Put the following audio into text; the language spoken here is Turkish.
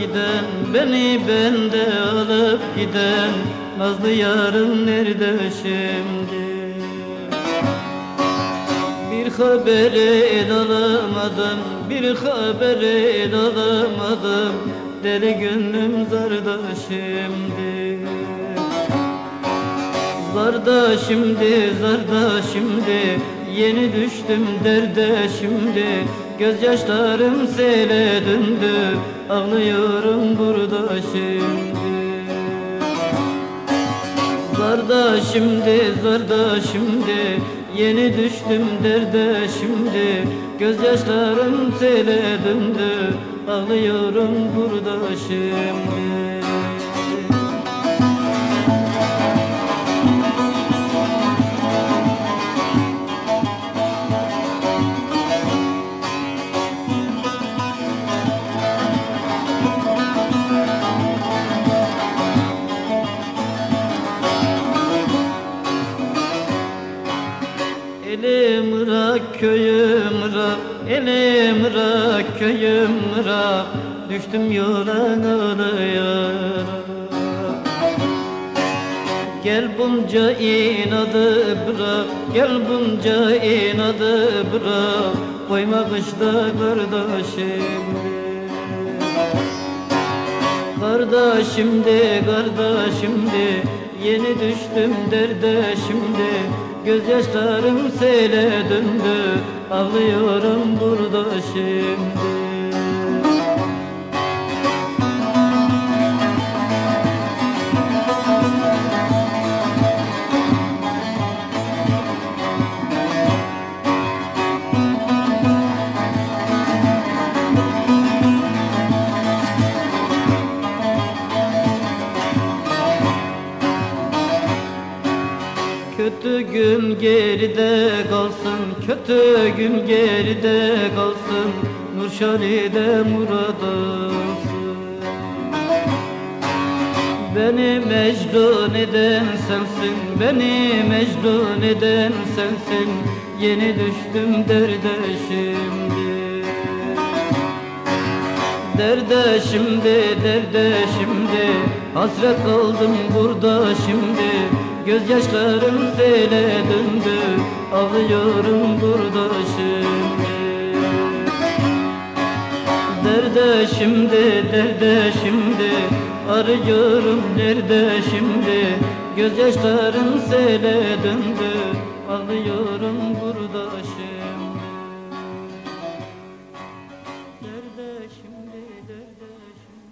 giden Beni bende alıp giden Nazlı yarın nerede şimdi? Bir haberi alamadım Bir haberi alamadım Deli gönlüm zarda şimdi. Zarda şimdi, zarda şimdi Yeni düştüm derde şimdi Gözyaşlarım sele döndü. Ağlıyorum burada şimdi. Zarda şimdi, zarda şimdi Yeni düştüm derde şimdi. Gözyaşlarım sele döndü Ağlıyorum burada şimdi Elim Irak köyüm Irak Elim Irak köyüm Irak Düştüm yola ağlayarak Gel bunca inadı bırak Gel bunca inadı bırak Koyma kışta kardeşim. Kardeşim de kardeşim de Yeni düştüm derde şimdi Gözyaşlarım sele döndü Ağlıyorum burada şimdi Kötü gün geride kalsın, kötü gün geride kalsın. Nurşali'de Murat olsun Beni mecnun eden sensin, beni mecnun eden sensin. Yeni düştüm derde şimdi. Derde şimdi, derde şimdi. Hasret kaldım burada şimdi Gözyaşlarım sele döndü Ağlıyorum burada şimdi. Derde şimdi, derde şimdi Arıyorum nerede şimdi. Gözyaşlarım sele döndü Ağlıyorum burada şimdi